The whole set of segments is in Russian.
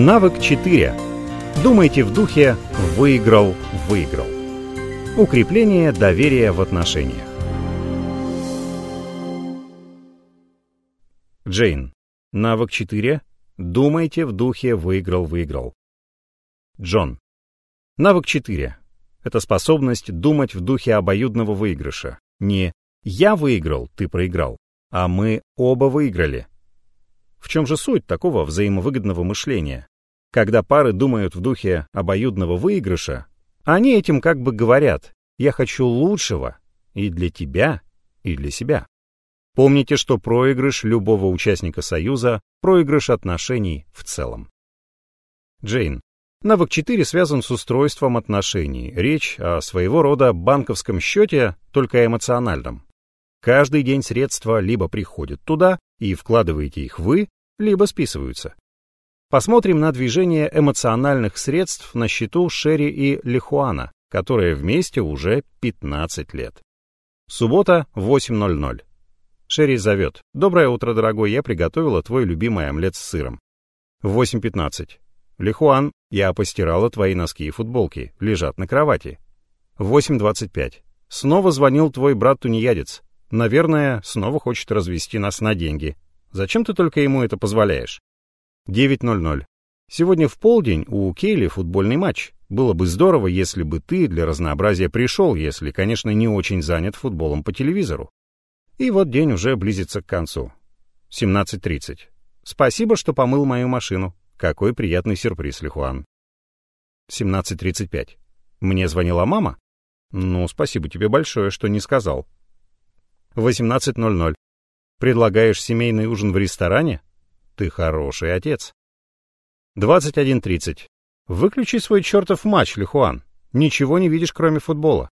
Навык 4. Думайте в духе «выиграл, выиграл». Укрепление доверия в отношениях. Джейн. Навык 4. Думайте в духе «выиграл, выиграл». Джон. Навык 4. Это способность думать в духе обоюдного выигрыша. Не «я выиграл, ты проиграл», а «мы оба выиграли». В чем же суть такого взаимовыгодного мышления? Когда пары думают в духе обоюдного выигрыша, они этим как бы говорят «я хочу лучшего и для тебя, и для себя». Помните, что проигрыш любого участника Союза – проигрыш отношений в целом. Джейн. Навык 4 связан с устройством отношений. Речь о своего рода банковском счете, только эмоциональном. Каждый день средства либо приходят туда, и вкладываете их вы, либо списываются. Посмотрим на движение эмоциональных средств на счету Шерри и Лихуана, которые вместе уже 15 лет. Суббота, 8.00. Шерри зовет. «Доброе утро, дорогой, я приготовила твой любимый омлет с сыром». 8.15. Лихуан, я постирала твои носки и футболки, лежат на кровати. 8.25. Снова звонил твой брат-тунеядец. Наверное, снова хочет развести нас на деньги. Зачем ты только ему это позволяешь? 9.00. Сегодня в полдень у Кейли футбольный матч. Было бы здорово, если бы ты для разнообразия пришел, если, конечно, не очень занят футболом по телевизору. И вот день уже близится к концу. 17.30. Спасибо, что помыл мою машину. Какой приятный сюрприз, Лихуан. 17.35. Мне звонила мама? Ну, спасибо тебе большое, что не сказал. 18.00. Предлагаешь семейный ужин в ресторане? Ты хороший отец. 21.30. Выключи свой чертов матч, Лихуан. Ничего не видишь, кроме футбола.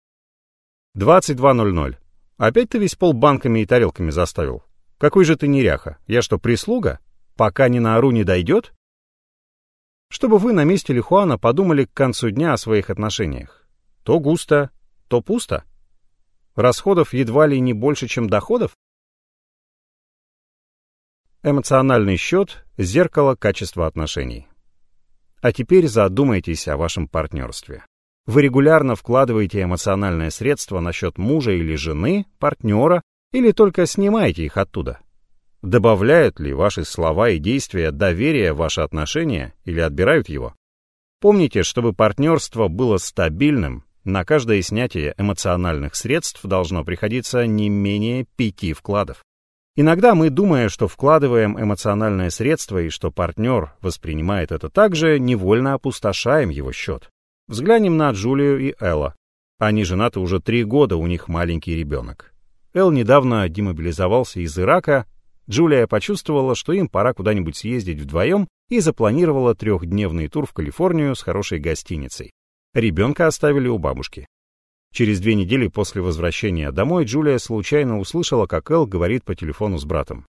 22.00. Опять ты весь пол банками и тарелками заставил. Какой же ты неряха? Я что, прислуга? Пока ни на ору не дойдет? Чтобы вы на месте Лихуана подумали к концу дня о своих отношениях. То густо, то пусто. Расходов едва ли не больше, чем доходов? Эмоциональный счет – зеркало качества отношений. А теперь задумайтесь о вашем партнерстве. Вы регулярно вкладываете эмоциональное средство на счет мужа или жены, партнера, или только снимаете их оттуда? Добавляют ли ваши слова и действия доверие в ваши отношения или отбирают его? Помните, чтобы партнерство было стабильным, на каждое снятие эмоциональных средств должно приходиться не менее пяти вкладов. Иногда мы, думая, что вкладываем эмоциональное средство и что партнер воспринимает это так же, невольно опустошаем его счет. Взглянем на Джулию и Элла. Они женаты уже три года, у них маленький ребенок. Эл недавно демобилизовался из Ирака. Джулия почувствовала, что им пора куда-нибудь съездить вдвоем и запланировала трехдневный тур в Калифорнию с хорошей гостиницей. Ребенка оставили у бабушки. Через две недели после возвращения домой Джулия случайно услышала, как Эл говорит по телефону с братом.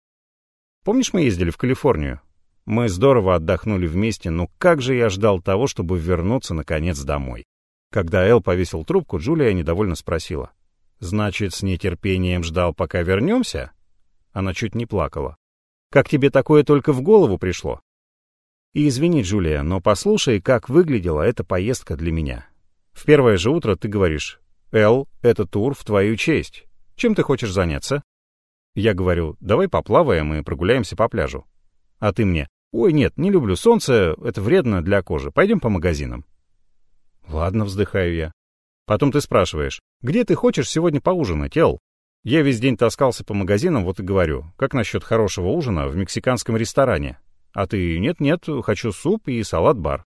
«Помнишь, мы ездили в Калифорнию? Мы здорово отдохнули вместе, но как же я ждал того, чтобы вернуться, наконец, домой?» Когда Эл повесил трубку, Джулия недовольно спросила. «Значит, с нетерпением ждал, пока вернемся?» Она чуть не плакала. «Как тебе такое только в голову пришло?» И извини, Джулия, но послушай, как выглядела эта поездка для меня. В первое же утро ты говоришь, «Эл, это тур в твою честь. Чем ты хочешь заняться?» Я говорю, «Давай поплаваем и прогуляемся по пляжу». А ты мне, «Ой, нет, не люблю солнце, это вредно для кожи. Пойдем по магазинам». «Ладно», — вздыхаю я. Потом ты спрашиваешь, «Где ты хочешь сегодня поужинать, Эл?» Я весь день таскался по магазинам, вот и говорю, как насчет хорошего ужина в мексиканском ресторане? А ты нет-нет, хочу суп и салат-бар.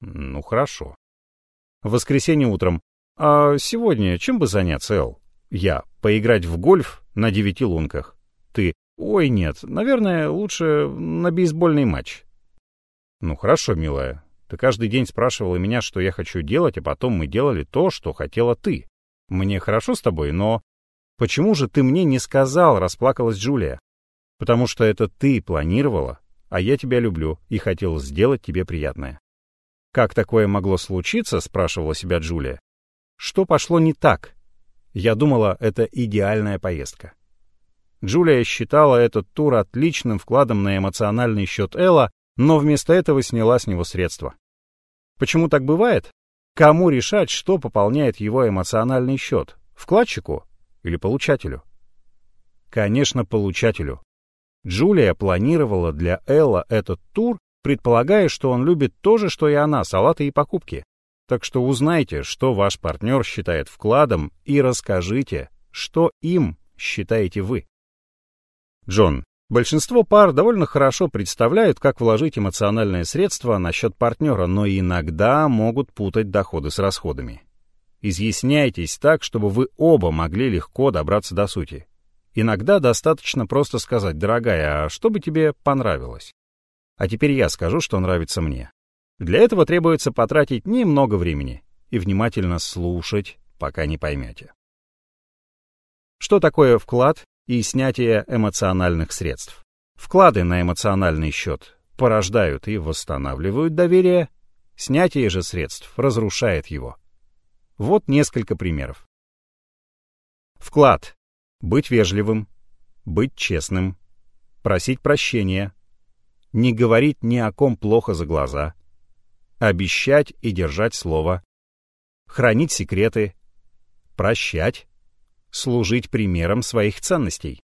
Ну, хорошо. Воскресенье утром. А сегодня чем бы заняться, Эл? Я. Поиграть в гольф на девяти лунках. Ты. Ой, нет, наверное, лучше на бейсбольный матч. Ну, хорошо, милая. Ты каждый день спрашивала меня, что я хочу делать, а потом мы делали то, что хотела ты. Мне хорошо с тобой, но... Почему же ты мне не сказал, расплакалась Джулия? Потому что это ты планировала, а я тебя люблю и хотел сделать тебе приятное. «Как такое могло случиться?» — спрашивала себя Джулия. «Что пошло не так?» Я думала, это идеальная поездка. Джулия считала этот тур отличным вкладом на эмоциональный счет Элла, но вместо этого сняла с него средства. Почему так бывает? Кому решать, что пополняет его эмоциональный счет? Вкладчику или получателю? Конечно, получателю. Джулия планировала для Элла этот тур, предполагая, что он любит то же, что и она, салаты и покупки. Так что узнайте, что ваш партнер считает вкладом, и расскажите, что им считаете вы. Джон, большинство пар довольно хорошо представляют, как вложить эмоциональные средства на счет партнера, но иногда могут путать доходы с расходами. Изъясняйтесь так, чтобы вы оба могли легко добраться до сути. Иногда достаточно просто сказать, дорогая, а что бы тебе понравилось? А теперь я скажу, что нравится мне. Для этого требуется потратить немного времени и внимательно слушать, пока не поймете. Что такое вклад и снятие эмоциональных средств? Вклады на эмоциональный счет порождают и восстанавливают доверие, снятие же средств разрушает его. Вот несколько примеров. Вклад. Быть вежливым, быть честным, просить прощения, не говорить ни о ком плохо за глаза, обещать и держать слово, хранить секреты, прощать, служить примером своих ценностей.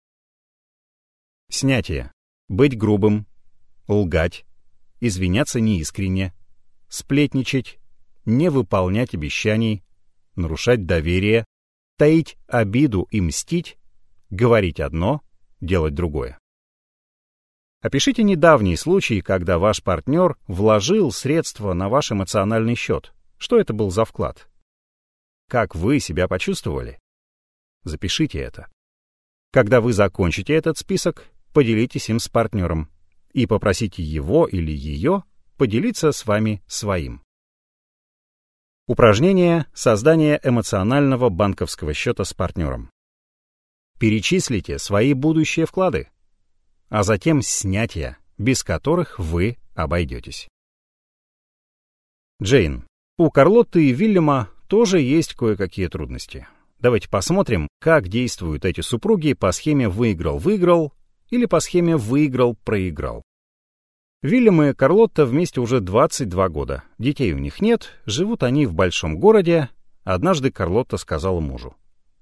Снятие. Быть грубым, лгать, извиняться неискренне, сплетничать, не выполнять обещаний, нарушать доверие, таить обиду и мстить, говорить одно, делать другое. Опишите недавний случай, когда ваш партнер вложил средства на ваш эмоциональный счет. Что это был за вклад? Как вы себя почувствовали? Запишите это. Когда вы закончите этот список, поделитесь им с партнером и попросите его или ее поделиться с вами своим. Упражнение «Создание эмоционального банковского счета с партнером». Перечислите свои будущие вклады, а затем снятия, без которых вы обойдетесь. Джейн, у Карлотты и Вильяма тоже есть кое-какие трудности. Давайте посмотрим, как действуют эти супруги по схеме «выиграл-выиграл» или по схеме «выиграл-проиграл». Вильям и Карлотта вместе уже 22 года. Детей у них нет, живут они в большом городе. Однажды Карлотта сказала мужу.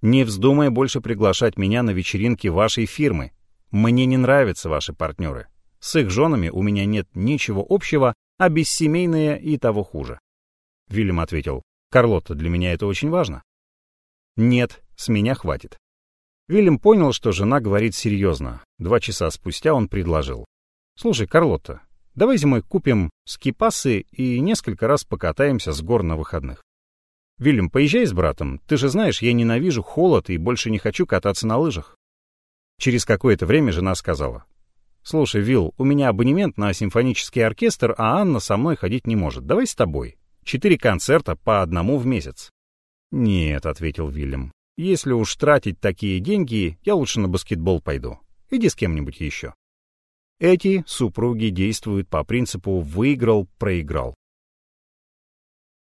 «Не вздумай больше приглашать меня на вечеринки вашей фирмы. Мне не нравятся ваши партнеры. С их женами у меня нет ничего общего, а бессемейные и того хуже». Вильям ответил. «Карлотта, для меня это очень важно. «Нет, с меня хватит». Вильям понял, что жена говорит серьезно. Два часа спустя он предложил. «Слушай, Карлотта, давай зимой купим скипасы и несколько раз покатаемся с гор на выходных. Вильям, поезжай с братом. Ты же знаешь, я ненавижу холод и больше не хочу кататься на лыжах». Через какое-то время жена сказала. «Слушай, Вилл, у меня абонемент на симфонический оркестр, а Анна со мной ходить не может. Давай с тобой. Четыре концерта по одному в месяц. «Нет», — ответил Вильям. «Если уж тратить такие деньги, я лучше на баскетбол пойду. Иди с кем-нибудь еще». Эти супруги действуют по принципу «выиграл-проиграл».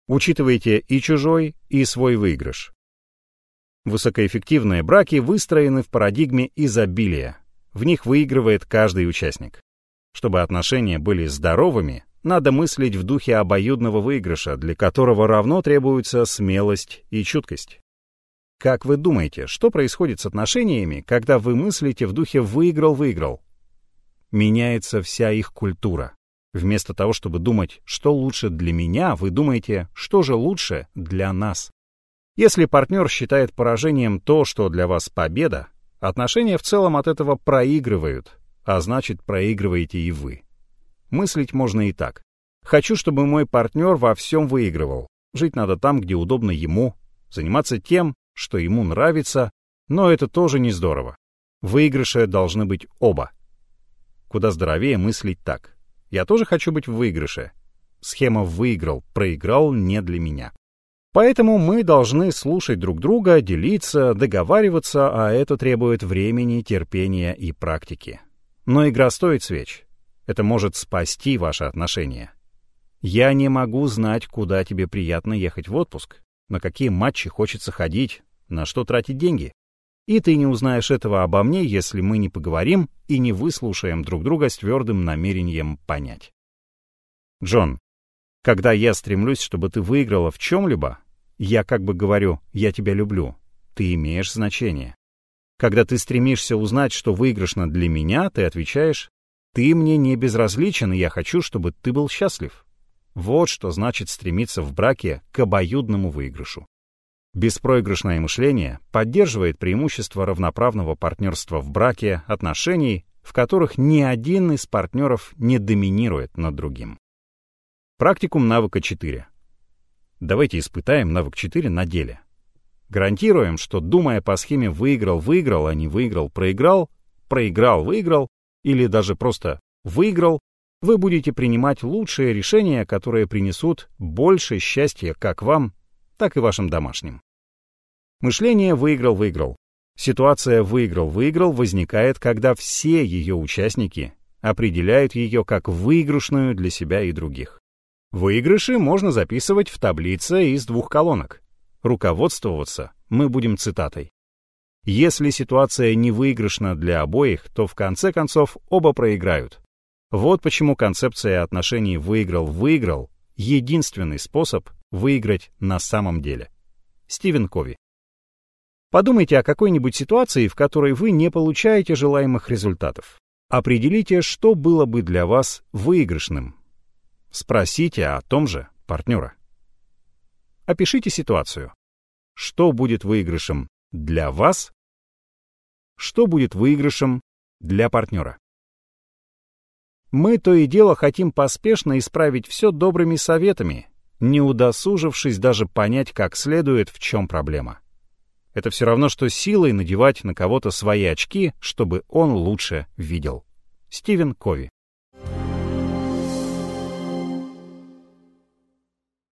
Учитывайте и чужой, и свой выигрыш. Высокоэффективные браки выстроены в парадигме изобилия. В них выигрывает каждый участник. Чтобы отношения были здоровыми, надо мыслить в духе обоюдного выигрыша, для которого равно требуется смелость и чуткость. Как вы думаете, что происходит с отношениями, когда вы мыслите в духе «выиграл-выиграл»? Меняется вся их культура. Вместо того, чтобы думать, что лучше для меня, вы думаете, что же лучше для нас. Если партнер считает поражением то, что для вас победа, отношения в целом от этого проигрывают, а значит проигрываете и вы. Мыслить можно и так. Хочу, чтобы мой партнер во всем выигрывал. Жить надо там, где удобно ему, заниматься тем, что ему нравится, но это тоже не здорово. Выигрыши должны быть оба. Куда здоровее мыслить так. Я тоже хочу быть в выигрыше. Схема «выиграл», «проиграл» не для меня. Поэтому мы должны слушать друг друга, делиться, договариваться, а это требует времени, терпения и практики. Но игра стоит свеч. Это может спасти ваши отношения. Я не могу знать, куда тебе приятно ехать в отпуск, на какие матчи хочется ходить, на что тратить деньги. И ты не узнаешь этого обо мне, если мы не поговорим и не выслушаем друг друга с твердым намерением понять. Джон, когда я стремлюсь, чтобы ты выиграла в чем-либо, я как бы говорю «я тебя люблю», ты имеешь значение. Когда ты стремишься узнать, что выигрышно для меня, ты отвечаешь «ты мне не безразличен, и я хочу, чтобы ты был счастлив». Вот что значит стремиться в браке к обоюдному выигрышу. Беспроигрышное мышление поддерживает преимущество равноправного партнерства в браке, отношений, в которых ни один из партнеров не доминирует над другим. Практикум навыка 4. Давайте испытаем навык 4 на деле. Гарантируем, что, думая по схеме «выиграл-выиграл», а не «выиграл-проиграл», «проиграл-выиграл» или даже просто «выиграл», вы будете принимать лучшие решения, которые принесут больше счастья как вам, так и вашим домашним. Мышление «выиграл-выиграл». Ситуация «выиграл-выиграл» возникает, когда все ее участники определяют ее как выигрышную для себя и других. Выигрыши можно записывать в таблице из двух колонок. Руководствоваться мы будем цитатой. Если ситуация не выигрышна для обоих, то в конце концов оба проиграют. Вот почему концепция отношений «выиграл-выиграл» — единственный способ выиграть на самом деле. Стивен Кови. Подумайте о какой-нибудь ситуации, в которой вы не получаете желаемых результатов. Определите, что было бы для вас выигрышным. Спросите о том же партнера. Опишите ситуацию. Что будет выигрышем для вас? Что будет выигрышем для партнера? Мы то и дело хотим поспешно исправить все добрыми советами, не удосужившись даже понять как следует, в чем проблема. Это все равно, что силой надевать на кого-то свои очки, чтобы он лучше видел. Стивен Кови